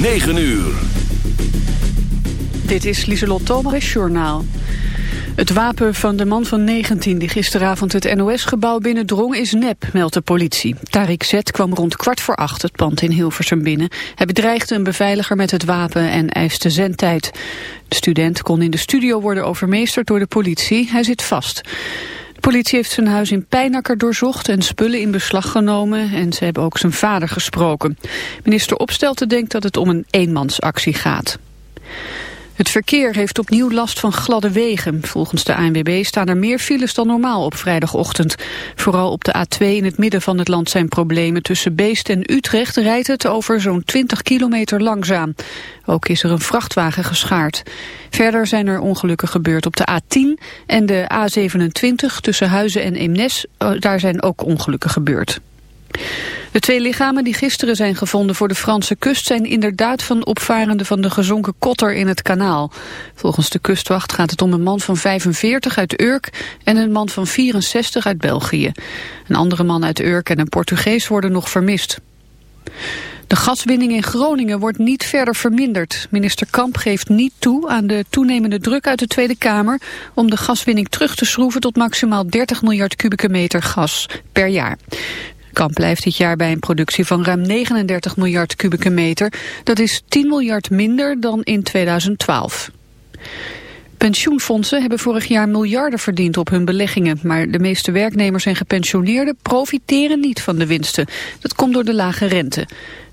9 uur. Dit is Lieselot Thomas, Journaal. Het wapen van de man van 19 die gisteravond het NOS-gebouw binnendrong is nep, meldt de politie. Tariq Z kwam rond kwart voor acht het pand in Hilversum binnen. Hij bedreigde een beveiliger met het wapen en eiste zendtijd. De student kon in de studio worden overmeesterd door de politie. Hij zit vast. De politie heeft zijn huis in Pijnakker doorzocht en spullen in beslag genomen en ze hebben ook zijn vader gesproken. Minister Opstelten denkt dat het om een eenmansactie gaat. Het verkeer heeft opnieuw last van gladde wegen. Volgens de ANWB staan er meer files dan normaal op vrijdagochtend. Vooral op de A2 in het midden van het land zijn problemen. Tussen Beest en Utrecht rijdt het over zo'n 20 kilometer langzaam. Ook is er een vrachtwagen geschaard. Verder zijn er ongelukken gebeurd op de A10 en de A27 tussen Huizen en Eemnes. Oh, daar zijn ook ongelukken gebeurd. De twee lichamen die gisteren zijn gevonden voor de Franse kust zijn inderdaad van opvarenden van de gezonken kotter in het kanaal. Volgens de kustwacht gaat het om een man van 45 uit Urk en een man van 64 uit België. Een andere man uit Urk en een Portugees worden nog vermist. De gaswinning in Groningen wordt niet verder verminderd. Minister Kamp geeft niet toe aan de toenemende druk uit de Tweede Kamer... om de gaswinning terug te schroeven tot maximaal 30 miljard kubieke meter gas per jaar. Kamp blijft dit jaar bij een productie van ruim 39 miljard kubieke meter. Dat is 10 miljard minder dan in 2012. Pensioenfondsen hebben vorig jaar miljarden verdiend op hun beleggingen. Maar de meeste werknemers en gepensioneerden profiteren niet van de winsten. Dat komt door de lage rente.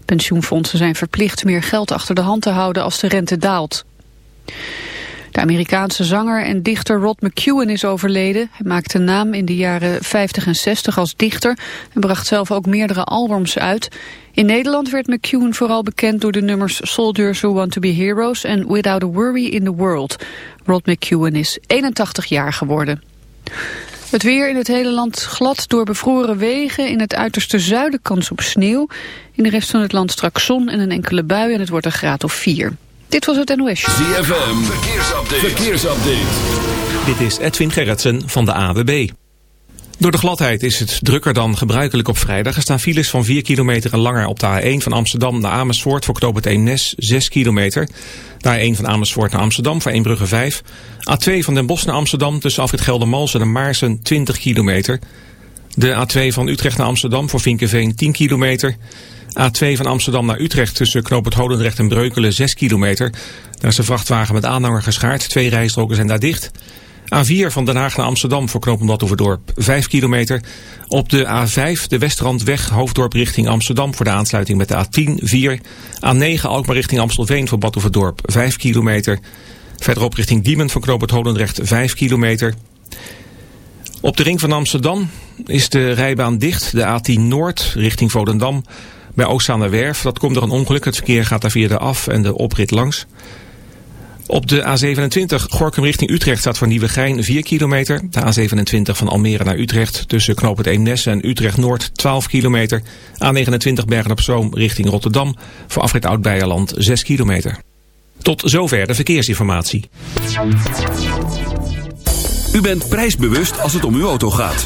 Pensioenfondsen zijn verplicht meer geld achter de hand te houden als de rente daalt. De Amerikaanse zanger en dichter Rod McEwen is overleden. Hij maakte naam in de jaren 50 en 60 als dichter en bracht zelf ook meerdere albums uit. In Nederland werd McEwen vooral bekend door de nummers Soldiers Who Want To Be Heroes en Without a Worry in the World. Rod McEwen is 81 jaar geworden. Het weer in het hele land glad door bevroren wegen. In het uiterste zuiden kans op sneeuw. In de rest van het land straks zon en een enkele bui en het wordt een graad of 4. Dit was het NOS. ZFM, verkeersupdate. verkeersupdate. Dit is Edwin Gerritsen van de AWB. Door de gladheid is het drukker dan gebruikelijk op vrijdag. Er staan files van 4 kilometer en langer op de A1 van Amsterdam naar Amersfoort voor knoop het Eemnes 6 kilometer. De A1 van Amersfoort naar Amsterdam voor Eembrugge 5. A2 van Den Bosch naar Amsterdam tussen Afrit Geldermalsen en Maarsen 20 kilometer. De A2 van Utrecht naar Amsterdam voor Vinkenveen 10 kilometer. A2 van Amsterdam naar Utrecht tussen Knoop het Holendrecht en Breukelen 6 kilometer. Daar is de vrachtwagen met aanhanger geschaard. Twee rijstroken zijn daar dicht. A4 van Den Haag naar Amsterdam voor knooppunt Dorp 5 kilometer. Op de A5 de Westrandweg Hoofddorp richting Amsterdam voor de aansluiting met de A10 4. A9 Alkmaar richting Amstelveen voor Dorp 5 kilometer. Verderop richting Diemen van knooppunt Holendrecht 5 kilometer. Op de ring van Amsterdam is de rijbaan dicht. De A10 Noord richting Volendam bij Werf. Dat komt door een ongeluk. Het verkeer gaat daar via de af- en de oprit langs. Op de A27 Gorkum richting Utrecht staat voor Nieuwegein 4 kilometer. De A27 van Almere naar Utrecht tussen Knoop het en Utrecht Noord 12 kilometer. A29 Bergen op Zoom richting Rotterdam voor afrit Oud-Beierland 6 kilometer. Tot zover de verkeersinformatie. U bent prijsbewust als het om uw auto gaat.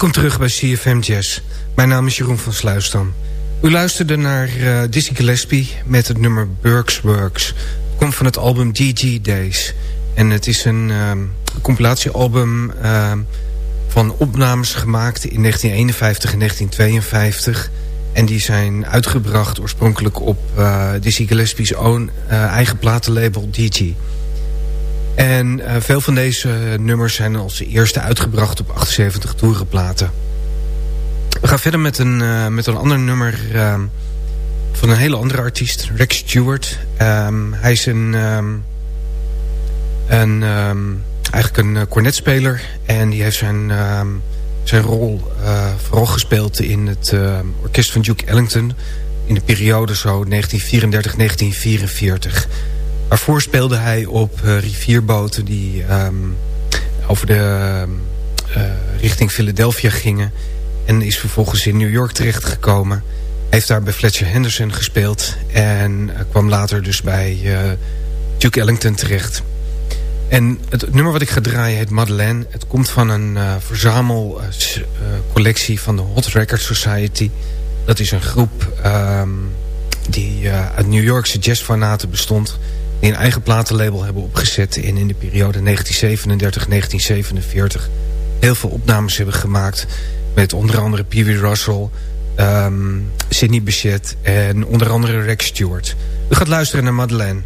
Welkom terug bij CFM Jazz. Mijn naam is Jeroen van Sluisdam. U luisterde naar uh, Dizzy Gillespie met het nummer Burks Works. Het komt van het album DG Days. En het is een uh, compilatiealbum uh, van opnames gemaakt in 1951 en 1952. En die zijn uitgebracht oorspronkelijk op uh, Dizzy Gillespie's own, eigen platenlabel DG. En uh, veel van deze nummers zijn als eerste uitgebracht op 78 toerenplaten. We gaan verder met een, uh, met een ander nummer uh, van een hele andere artiest, Rex Stewart. Um, hij is een, um, een eigenlijk een cornetspeler en die heeft zijn, zijn rol vooral gespeeld in het orkest van Duke Ellington in de periode zo 1934-1944. Waarvoor speelde hij op uh, rivierboten die um, over de uh, richting Philadelphia gingen. En is vervolgens in New York terechtgekomen. Heeft daar bij Fletcher Henderson gespeeld. En uh, kwam later dus bij Duke Ellington terecht. En het nummer wat ik ga draaien heet Madeleine. Het komt van een verzamelcollectie van de Hot Record Society. Dat is een groep um, die uit New Yorkse jazzfanaten bestond die een eigen platenlabel hebben opgezet... en in de periode 1937-1947 heel veel opnames hebben gemaakt... met onder andere Pee Wee Russell, um, Sidney Bechet en onder andere Rex Stewart. U gaat luisteren naar Madeleine.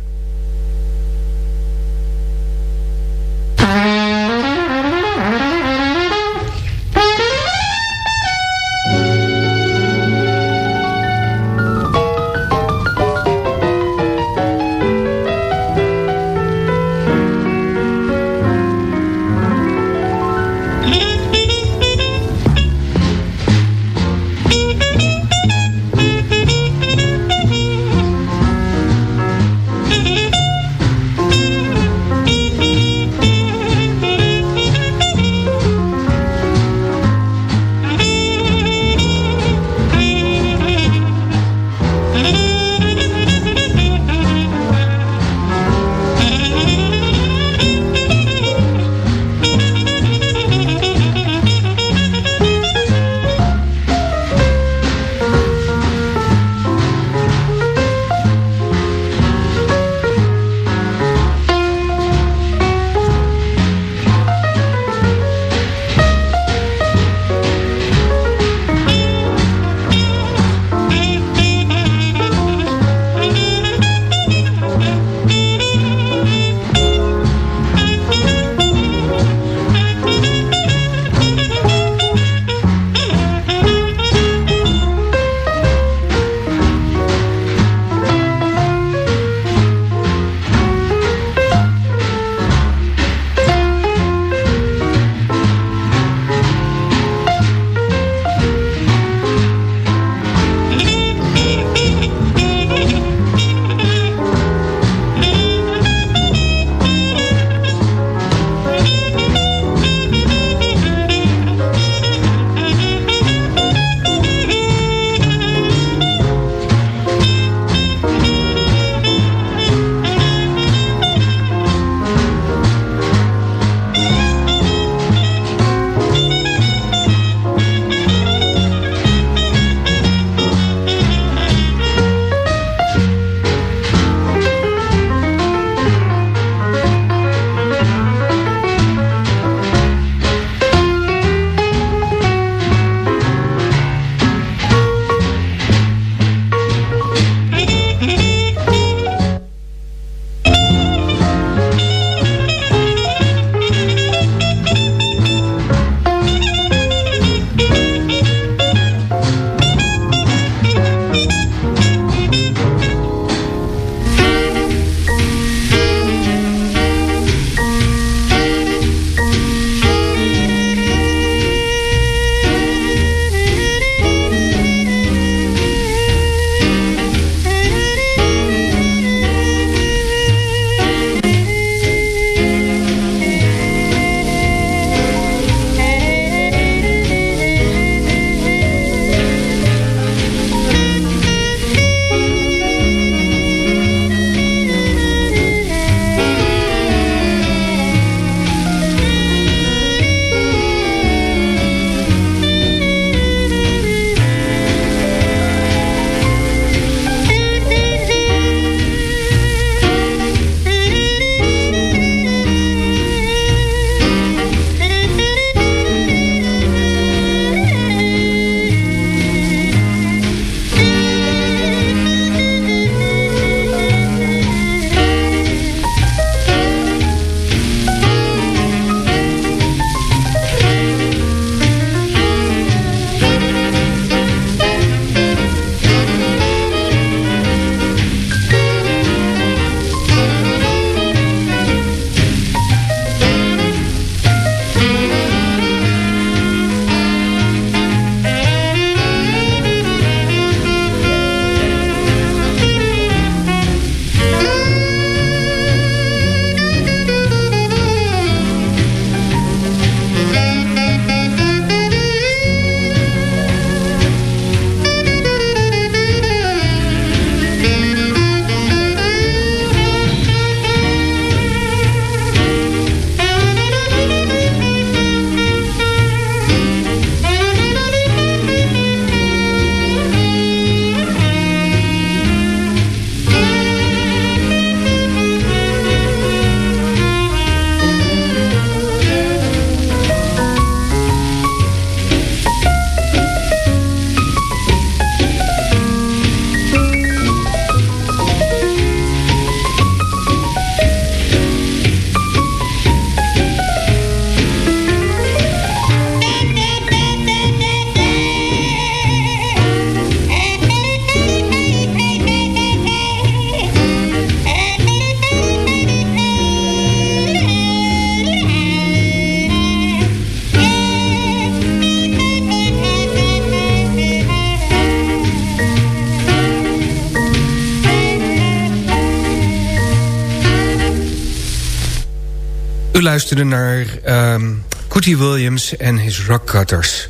U luisterde naar um, Cootie Williams en his Rockcutters.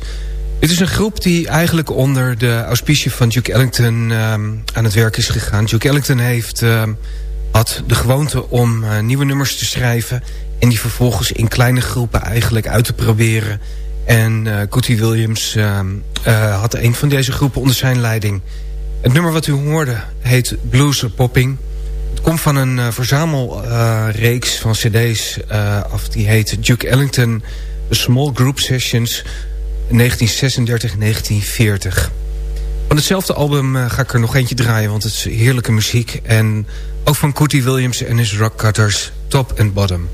Dit is een groep die eigenlijk onder de auspicie van Duke Ellington um, aan het werk is gegaan. Duke Ellington heeft, um, had de gewoonte om uh, nieuwe nummers te schrijven... en die vervolgens in kleine groepen eigenlijk uit te proberen. En uh, Cootie Williams uh, had een van deze groepen onder zijn leiding. Het nummer wat u hoorde heet Blues Popping... Komt van een uh, verzamelreeks uh, van cd's uh, af. Die heet Duke Ellington Small Group Sessions 1936-1940. Van hetzelfde album ga ik er nog eentje draaien, want het is heerlijke muziek. En ook van Cootie Williams en his Rockcutters, Top and Bottom.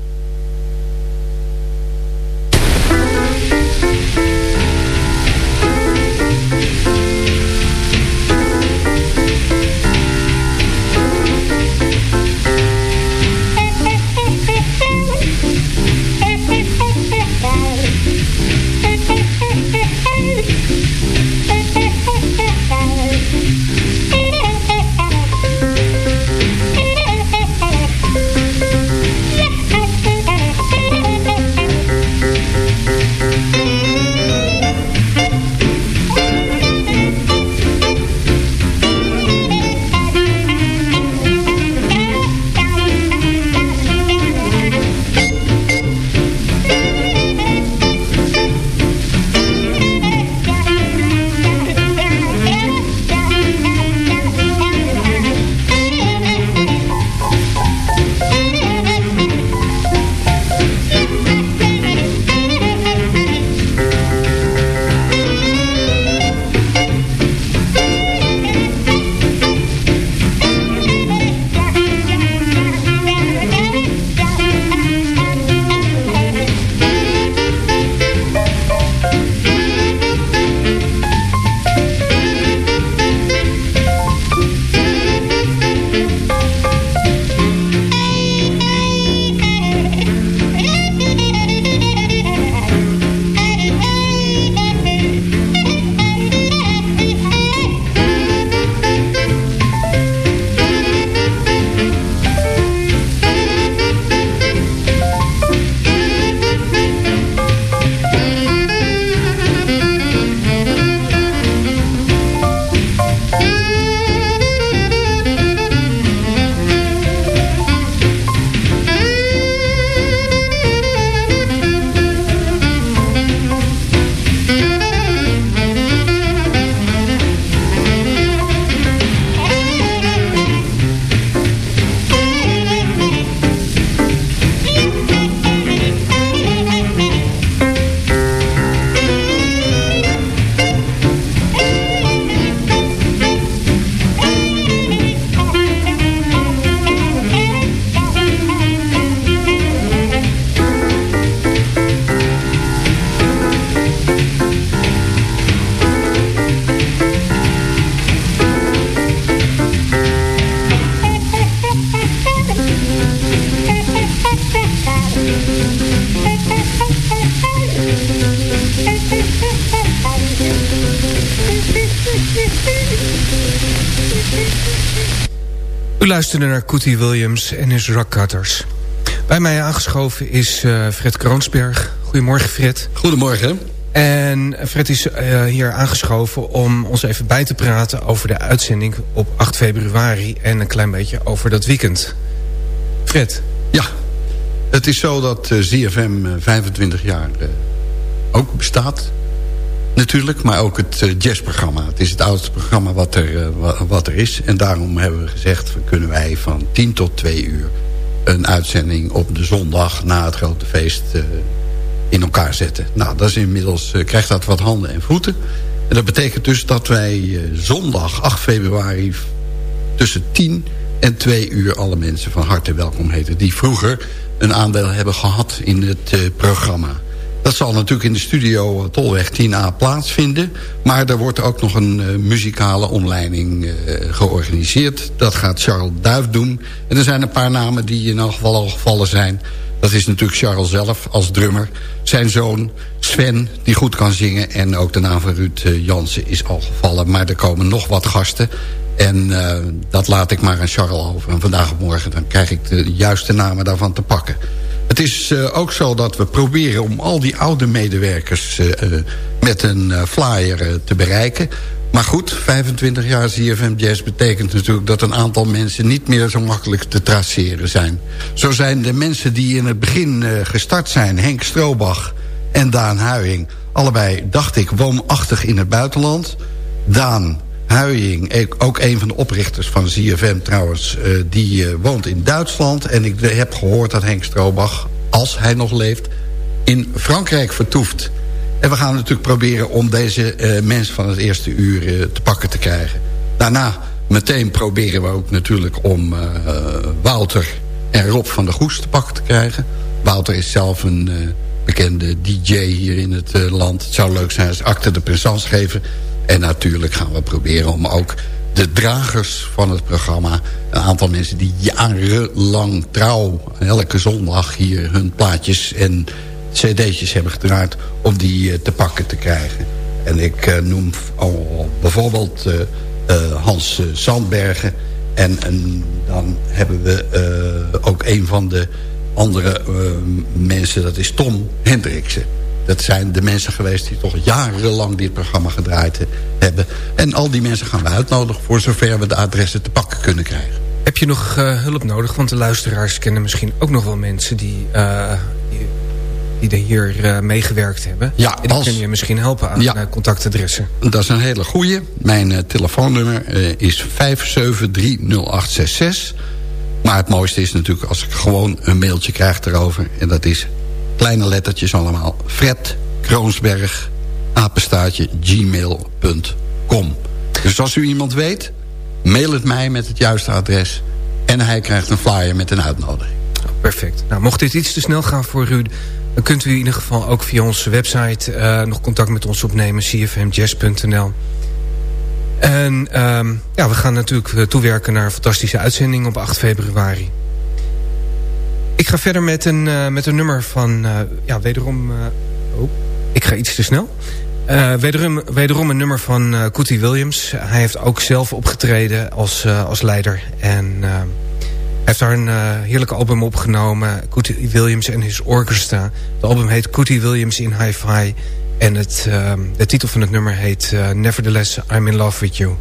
Luisterde naar Cootie Williams en his Rockcutters. Bij mij aangeschoven is uh, Fred Kroonsberg. Goedemorgen Fred. Goedemorgen. En Fred is uh, hier aangeschoven om ons even bij te praten... over de uitzending op 8 februari en een klein beetje over dat weekend. Fred. Ja, het is zo dat uh, ZFM 25 jaar ook bestaat natuurlijk, maar ook het uh, jazzprogramma. Het is het oudste programma wat er, uh, wat er is. En daarom hebben we gezegd, kunnen wij van 10 tot 2 uur... een uitzending op de zondag na het grote feest uh, in elkaar zetten. Nou, dat is inmiddels krijgt dat wat handen en voeten. En dat betekent dus dat wij zondag 8 februari... tussen 10 en 2 uur alle mensen van harte welkom heten... die vroeger een aandeel hebben gehad in het programma... Dat zal natuurlijk in de studio Tolweg 10A plaatsvinden. Maar er wordt ook nog een uh, muzikale omleiding uh, georganiseerd. Dat gaat Charles Duif doen. En er zijn een paar namen die in elk geval al gevallen zijn. Dat is natuurlijk Charles zelf als drummer. Zijn zoon Sven, die goed kan zingen. En ook de naam van Ruud Jansen is al gevallen. Maar er komen nog wat gasten. En dat laat ik maar aan Charles over. En vandaag of morgen dan krijg ik de juiste namen daarvan te pakken. Het is ook zo dat we proberen om al die oude medewerkers... met een flyer te bereiken. Maar goed, 25 jaar ZFM Jazz betekent natuurlijk... dat een aantal mensen niet meer zo makkelijk te traceren zijn. Zo zijn de mensen die in het begin gestart zijn... Henk Stroobach en Daan Huijing... allebei, dacht ik, woonachtig in het buitenland. Daan Huying, ook een van de oprichters van ZFM trouwens... Uh, die uh, woont in Duitsland. En ik heb gehoord dat Henk Stroobach, als hij nog leeft... in Frankrijk vertoeft. En we gaan natuurlijk proberen om deze uh, mensen van het eerste uur te pakken te krijgen. Daarna meteen proberen we ook natuurlijk om Wouter en Rob van der Goes te pakken te krijgen. Wouter is zelf een bekende DJ hier in het land. Het zou leuk zijn als acte de présence geven... En natuurlijk gaan we proberen om ook de dragers van het programma... een aantal mensen die jarenlang trouw... elke zondag hier hun plaatjes en cd'tjes hebben gedraaid... om die eh, te pakken te krijgen. En ik uh, noem al bijvoorbeeld uh, Hans Sandbergen... En, en, dan hebben we ook een van de andere mensen, dat is Tom Hendriksen. Dat zijn de mensen geweest die toch jarenlang dit programma gedraaid hebben. En al die mensen gaan we uitnodigen voor zover we de adressen te pakken kunnen krijgen. Heb je nog uh, hulp nodig? Want de luisteraars kennen misschien ook nog wel mensen die, uh, die, die hier uh, meegewerkt hebben. Ja, en die als... kunnen je misschien helpen aan ja, contactadressen. Dat is een hele goeie. Mijn telefoonnummer is 5730866. Maar het mooiste is natuurlijk als ik gewoon een mailtje krijg erover. En dat is kleine lettertjes allemaal. Fred Kroonsberg, apenstaartje, gmail.com. Dus als u iemand weet, mail het mij met het juiste adres... en hij krijgt een flyer met een uitnodiging. Perfect. Nou, mocht dit iets te snel gaan voor u... dan kunt u in ieder geval ook via onze website... Uh, nog contact met ons opnemen, cfmjazz.nl. En um, ja, we gaan natuurlijk eh, toewerken naar een fantastische uitzending op 8 februari. Ik ga verder met een, uh, met een nummer van... Uh, ja, wederom... Uh, oh, ik ga iets te snel. wederom, wederom een nummer van uh, Cootie Williams. Hij heeft ook zelf opgetreden als, als leider. En hij heeft daar een heerlijke album opgenomen. Cootie Williams en His Orchestra. De album heet Cootie Williams in Hi-Fi. En het, de titel van het nummer heet Nevertheless I'm in Love With You.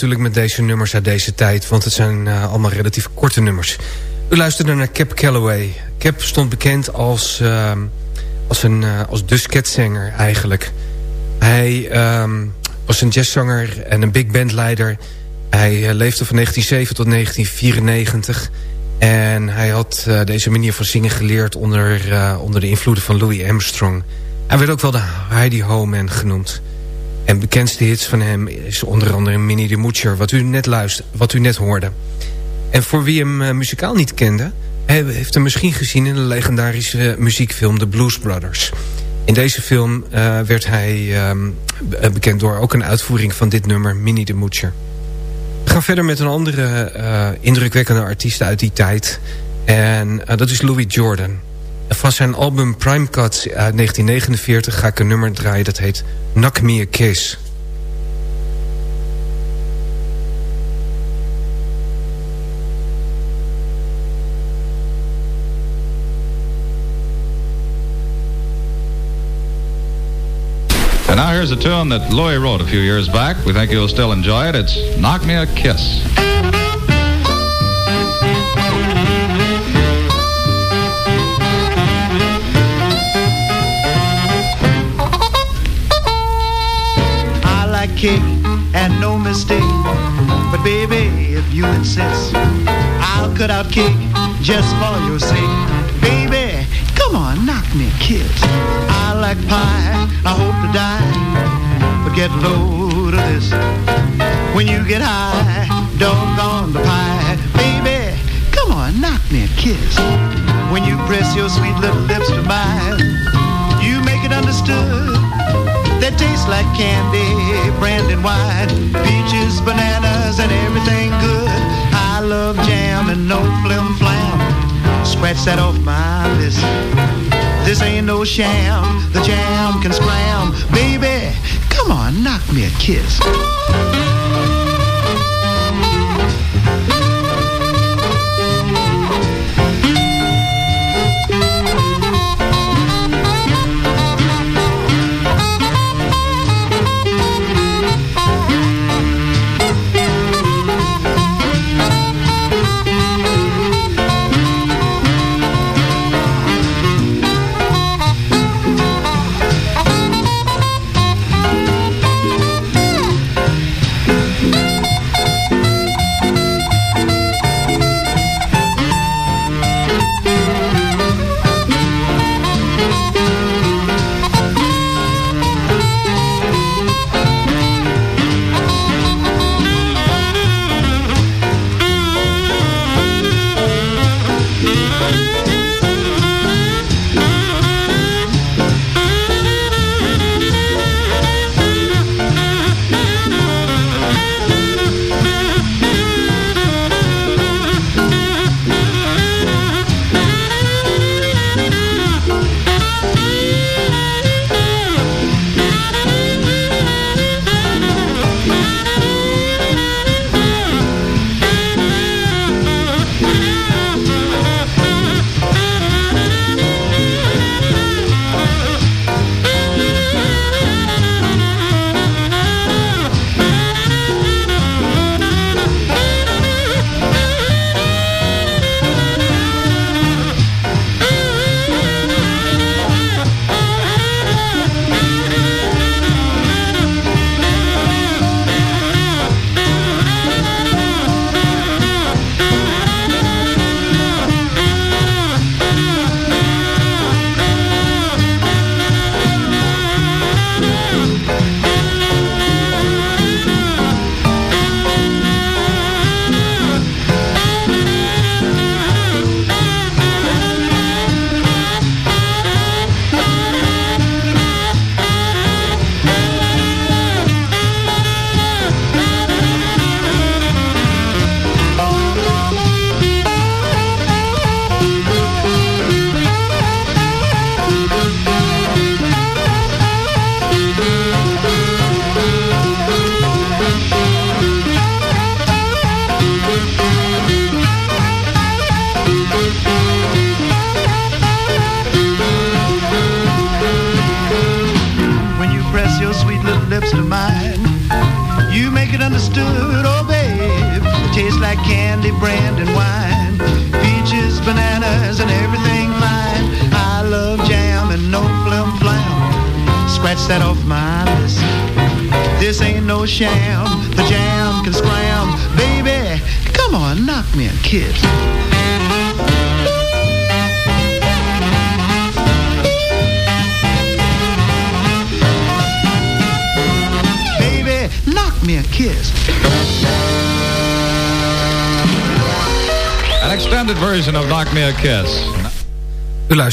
Natuurlijk met deze nummers uit deze tijd... want het zijn uh, allemaal relatief korte nummers. U luisterde naar Cap Calloway. Cap stond bekend als, uh, als, een, uh, als de skatzanger eigenlijk. Hij um, was een jazzzanger en een big bandleider. Hij leefde van 1907 tot 1994... En hij had deze manier van zingen geleerd onder, onder de invloeden van Louis Armstrong. Hij werd ook wel de Heidi Ho Man genoemd. En bekendste hits van hem is onder andere Minnie the Moocher, wat u net, luister, wat u net hoorde. En voor wie hem uh, muzikaal niet kende... Heeft hem misschien gezien in de legendarische muziekfilm The Blues Brothers. In deze film uh, werd hij um, bekend door ook een uitvoering van dit nummer, Minnie the Moocher. We gaan verder met een andere indrukwekkende artiest uit die tijd. En dat is Louis Jordan. Van zijn album Prime Cuts uit 1949 ga ik een nummer draaien dat heet Knock Me a Kiss. And now here's a tune that Louis wrote a few years back. We think you'll still enjoy it. It's Knock Me a Kiss. And no mistake. But baby, if you insist, I'll cut out cake just for your sake. Baby, come on, knock me a kiss. I like pie, I hope to die. But get low to this. When you get high, doggone the pie. Baby, come on, knock me a kiss. When you press your sweet little lips to mine, you make it understood that tastes like candy, brandy wine, peaches, bananas, and everything good. I love jam and no flim flam. Scratch that off my list. This ain't no sham. The jam can scram. Baby, come on, knock me a kiss.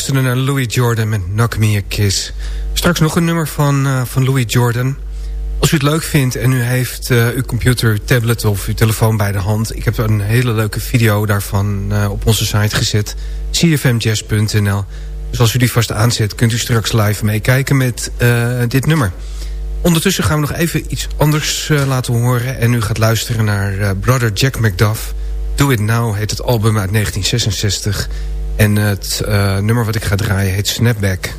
We luisteren naar Louis Jordan met Knock Me a Kiss. Straks nog een nummer van, uh, van Louis Jordan. Als u het leuk vindt en u heeft uh, uw computer, tablet of uw telefoon bij de hand... ik heb een hele leuke video daarvan uh, op onze site gezet. cfmjazz.nl Dus als u die vast aanzet, kunt u straks live meekijken met dit nummer. Ondertussen gaan we nog even iets anders laten horen... en u gaat luisteren naar Brother Jack McDuff... Do It Now heet het album uit 1966... En het uh, nummer wat ik ga draaien heet Snapback.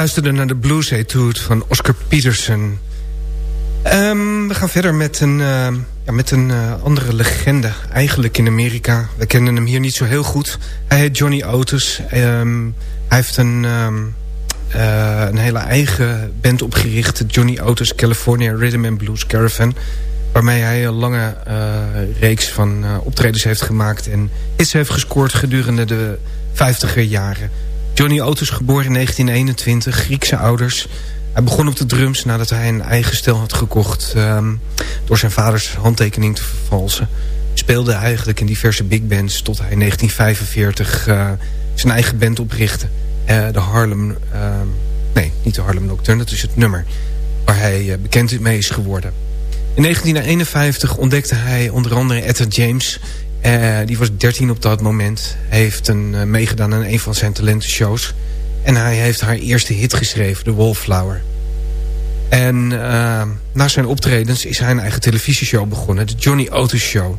Luisterde naar de Blues Etude van Oscar Peterson. Um, we gaan verder met een, uh, ja, met een uh, andere legende. Eigenlijk in Amerika. We kennen hem hier niet zo heel goed. Hij heet Johnny Otis. Um, hij heeft een, uh, een hele eigen band opgericht. Johnny Otis California Rhythm and Blues Caravan. Waarmee hij een lange reeks van optredens heeft gemaakt. En hits heeft gescoord gedurende de 50er jaren. Johnny Otis, geboren in 1921, Griekse ouders. Hij begon op de drums nadat hij een eigen stel had gekocht... Um, door zijn vaders handtekening te vervalsen. Speelde eigenlijk in diverse big bands tot hij in 1945 uh, zijn eigen band oprichtte. Uh, de Harlem... Uh, nee, niet de Harlem Nocturne, dat is het nummer... waar hij uh, bekend mee is geworden. In 1951 ontdekte hij onder andere Etta James... Uh, die was 13 op dat moment. Heeft een, uh, meegedaan aan een van zijn talentenshows. En hij heeft haar eerste hit geschreven, The Wallflower. En uh, na zijn optredens is hij een eigen televisieshow begonnen. De Johnny Otis Show.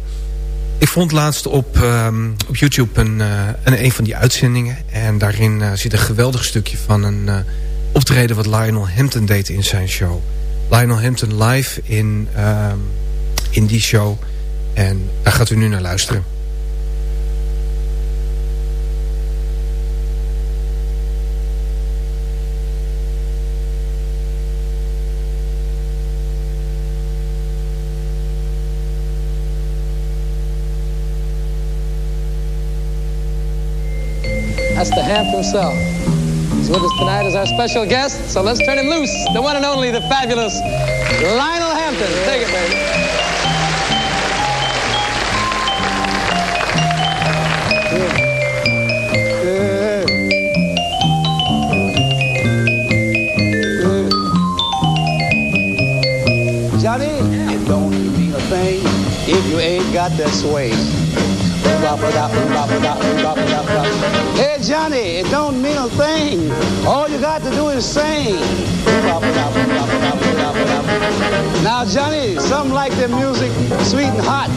Ik vond laatst op, um, op YouTube een, een, een van die uitzendingen. En daarin zit een geweldig stukje van een optreden wat Lionel Hampton deed in zijn show. Lionel Hampton live in, ehm, in die show... En daar gaat u nu naar luisteren. That's the Hamp himself. He's with us tonight as our special guest, so let's turn him loose. The one and only, the fabulous Lionel Hampton. Take it, baby. Ain't got that sway. Hey Johnny, it don't mean a thing. All you got to do is sing. Now Johnny, some like their music sweet and hot.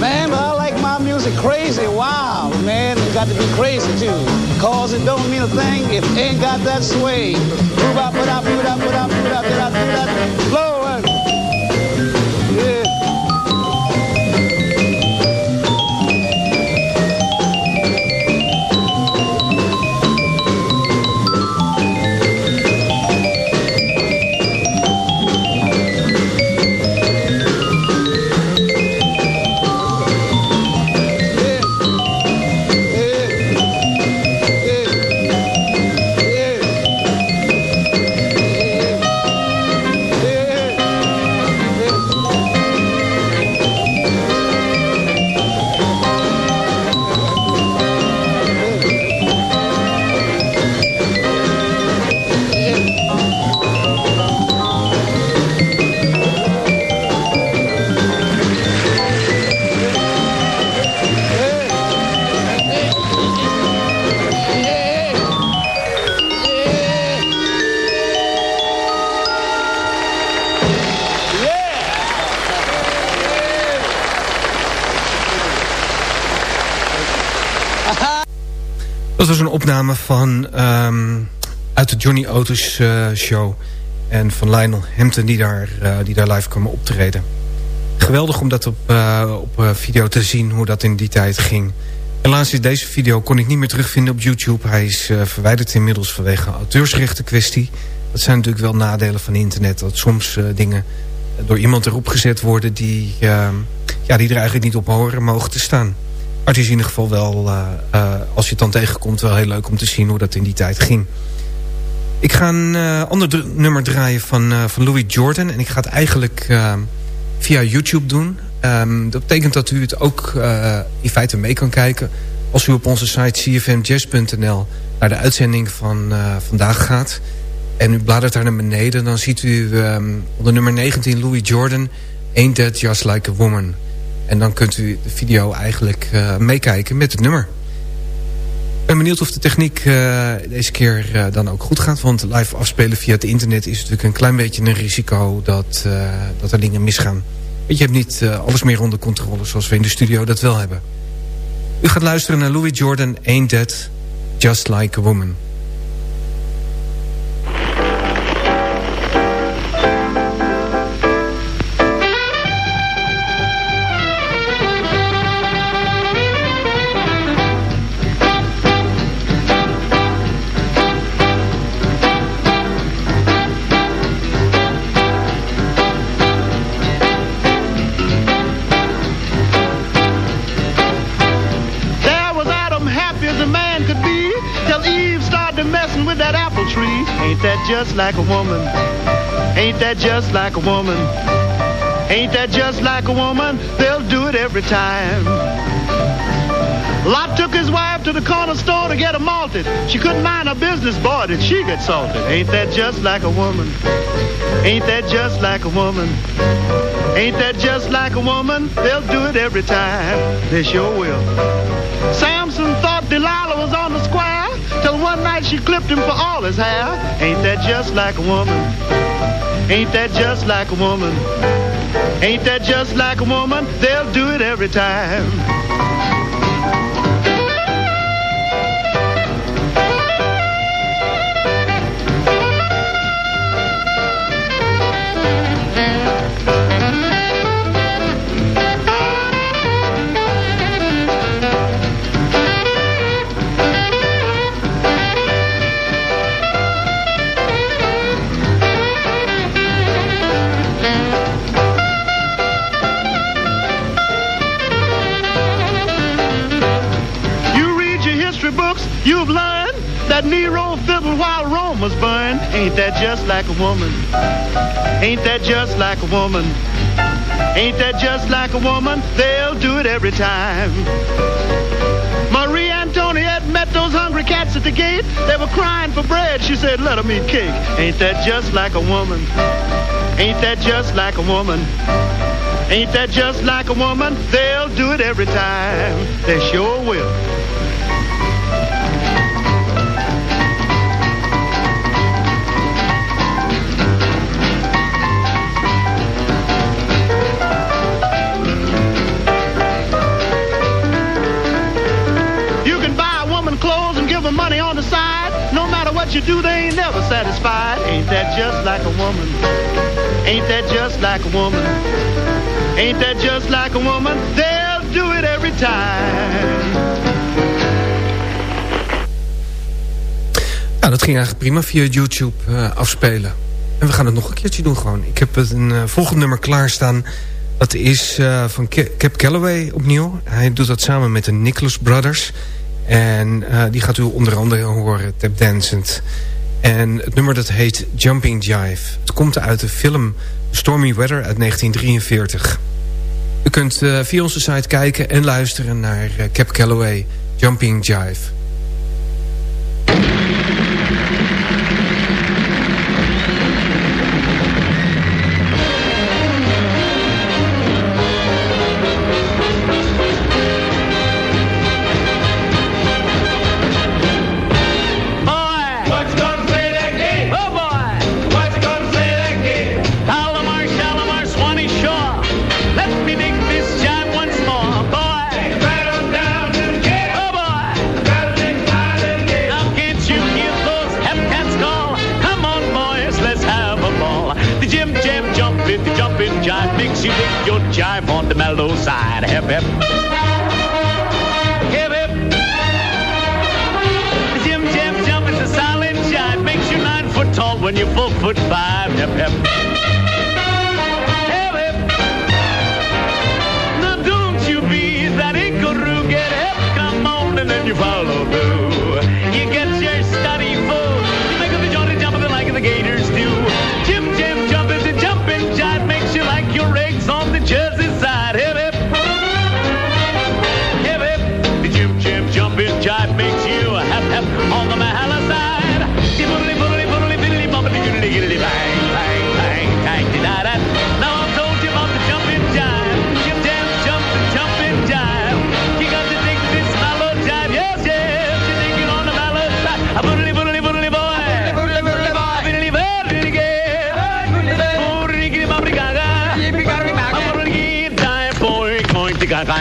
Man, but I like my music crazy, wild. Man, you got to be crazy too. Cause it don't mean a thing if ain't got that sway. Blow opname van um, uit de Johnny Otis uh, show. En van Lionel Hampton die daar, uh, die daar live kwam optreden. Geweldig om dat op, uh, op video te zien hoe dat in die tijd ging. Helaas is deze video kon ik niet meer terugvinden op YouTube. Hij is verwijderd inmiddels vanwege auteursrechten kwestie. Dat zijn natuurlijk wel nadelen van internet. Dat soms dingen door iemand erop gezet worden die, ehm, ja, die er eigenlijk niet op horen mogen te staan. Maar het is in ieder geval wel, uh, uh, als je het dan tegenkomt... wel heel leuk om te zien hoe dat in die tijd ging. Ik ga een uh, ander nummer draaien van, van Louis Jordan. En ik ga het eigenlijk via YouTube doen. Um, dat betekent dat u het ook in feite mee kan kijken... als u op onze site cfmjazz.nl naar de uitzending van vandaag gaat... en u bladert daar naar beneden... dan ziet u um, onder nummer 19 Louis Jordan... Ain't That Just Like a Woman... En dan kunt u de video eigenlijk uh, meekijken met het nummer. Ik ben benieuwd of de techniek uh, deze keer uh, dan ook goed gaat. Want live afspelen via het internet is natuurlijk een klein beetje een risico dat, dat er dingen misgaan. Je hebt niet alles meer onder controle zoals we in de studio dat wel hebben. U gaat luisteren naar Louis Jordan, Ain't That Just Like a Woman. Just like a woman? Ain't that just like a woman? Ain't that just like a woman? They'll do it every time. Lot took his wife to the corner store to get a malted. She couldn't mind her business, boy, did she get salted. Ain't that just like a woman? Ain't that just like a woman? Ain't that just like a woman? They'll do it every time. They sure will. Samson thought Delilah was on the square one night she clipped him for all his hair. Ain't that just like a woman? Ain't that just like a woman? Ain't that just like a woman? They'll do it every time. Like a woman? Ain't that just like a woman? They'll do it every time. Marie Antoinette met those hungry cats at the gate. They were crying for bread. She said, let them eat cake. Ain't that just like a woman? Ain't that just like a woman? Ain't that just like a woman? They'll do it every time. They sure will. What you do, they ain't never satisfied. Ain't that just like a woman? Ain't that just like a woman? Ain't that just like a woman? They'll do it every time. Ja, dat ging eigenlijk prima via YouTube eh, afspelen. En we gaan het nog een keertje doen gewoon. Ik heb een uh, volgend nummer klaarstaan. Dat is uh, van Cap Calloway opnieuw. Hij doet dat samen met de Nicholas Brothers. En uh, die gaat u onder andere horen, Tap Dancend. En het nummer dat heet Jumping Jive. Het komt uit de film Stormy Weather uit 1943. U kunt uh, via onze site kijken en luisteren naar uh, Cap Calloway, Jumping jive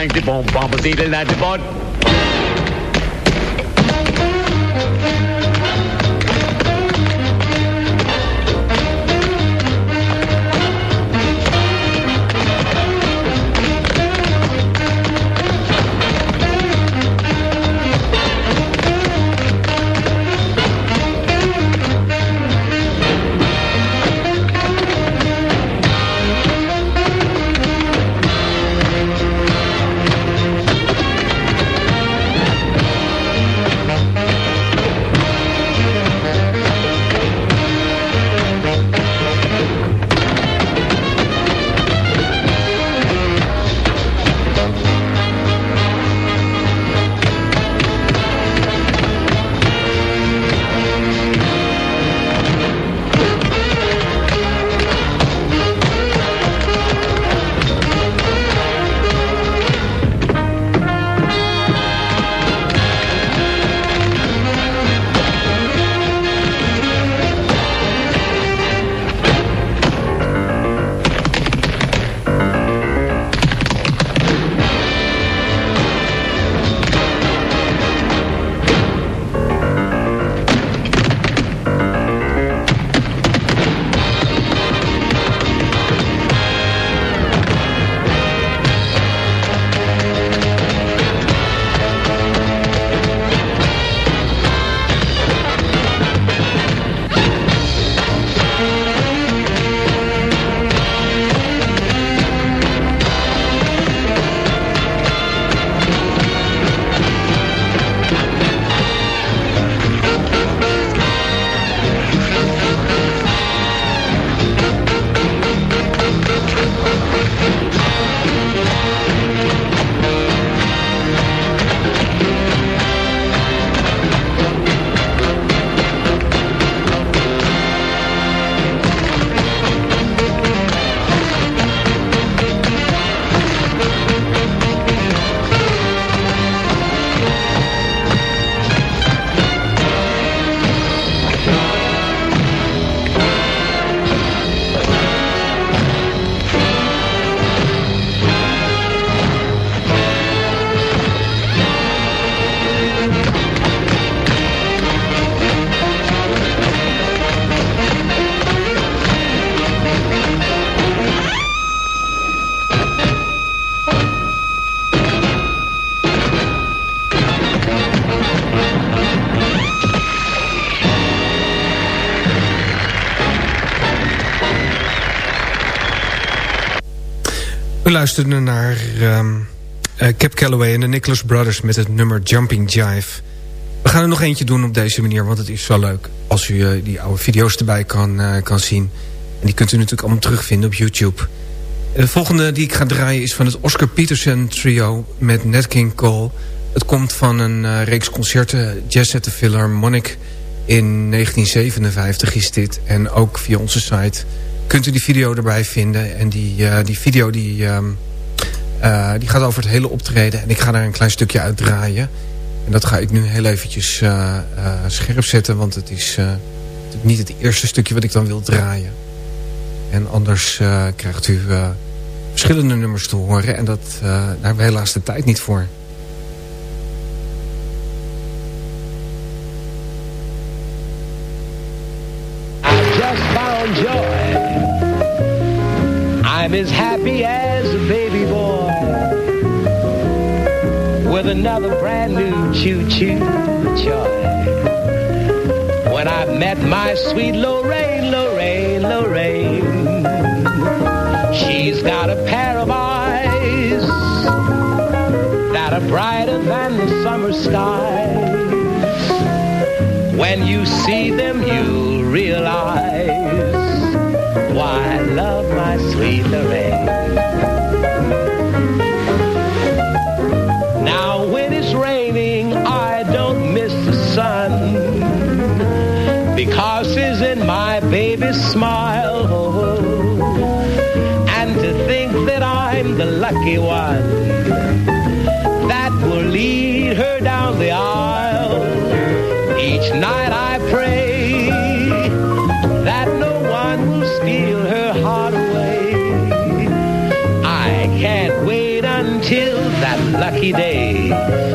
90 bomb bomb, needle 90 bomb. De bord. We luisterden naar um, uh, Cap Calloway en de Nicholas Brothers met het nummer Jumping Jive. We gaan er nog eentje doen op deze manier, want het is zo leuk als u uh, die oude video's erbij kan, uh, kan zien. En die kunt u natuurlijk allemaal terugvinden op YouTube. De volgende die ik ga draaien is van het Oscar Peterson trio met Nat King Cole. Het komt van een reeks concerten, Jazz at the Philharmonic. In 1957 is dit. En ook via onze site kunt u die video erbij vinden. En die, uh, die video die, um, uh, die gaat over het hele optreden. En ik ga daar een klein stukje uit draaien. En dat ga ik nu heel eventjes scherp zetten. Want het is niet het eerste stukje wat ik dan wil draaien. En anders krijgt u verschillende nummers te horen. En dat, daar hebben we helaas de tijd niet voor. joy. I'm as happy as a baby boy with another brand new choo-choo joy. When I met my sweet Lorraine, Lorraine, Lorraine, she's got a pair of eyes that are brighter than the summer skies. When you see them, you'll realize why I love my sweet Lorraine. Now when it's raining, I don't miss the sun because it's in my baby's smile. And to think that I'm the lucky one that will lead her down the aisle. Each night I pray lucky day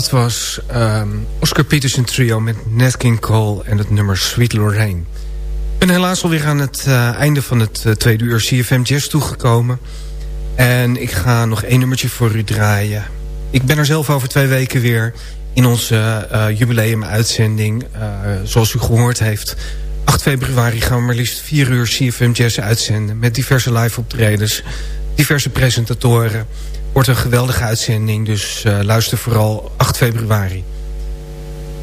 Dat was um, Oscar Peterson trio met Nat King Cole en het nummer Sweet Lorraine. Ik ben helaas alweer aan het uh, einde van het uh, tweede uur CFM Jazz toegekomen. En ik ga nog één nummertje voor u draaien. Ik ben er zelf over twee weken weer in onze uh, jubileum-uitzending. zoals u gehoord heeft, 8 februari gaan we maar liefst vier uur CFM Jazz uitzenden... met diverse live optredens, diverse presentatoren wordt een geweldige uitzending, dus uh, luister vooral 8 februari.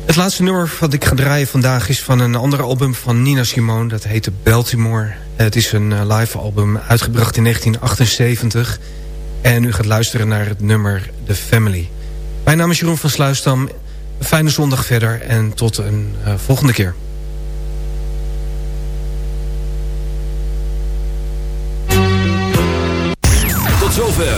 Het laatste nummer wat ik ga draaien vandaag is van een ander album van Nina Simone. Dat heette Baltimore. Het is een uh, live album uitgebracht in 1978. En u gaat luisteren naar het nummer The Family. Mijn naam is Jeroen van Sluisdam. Fijne zondag verder en tot een volgende keer.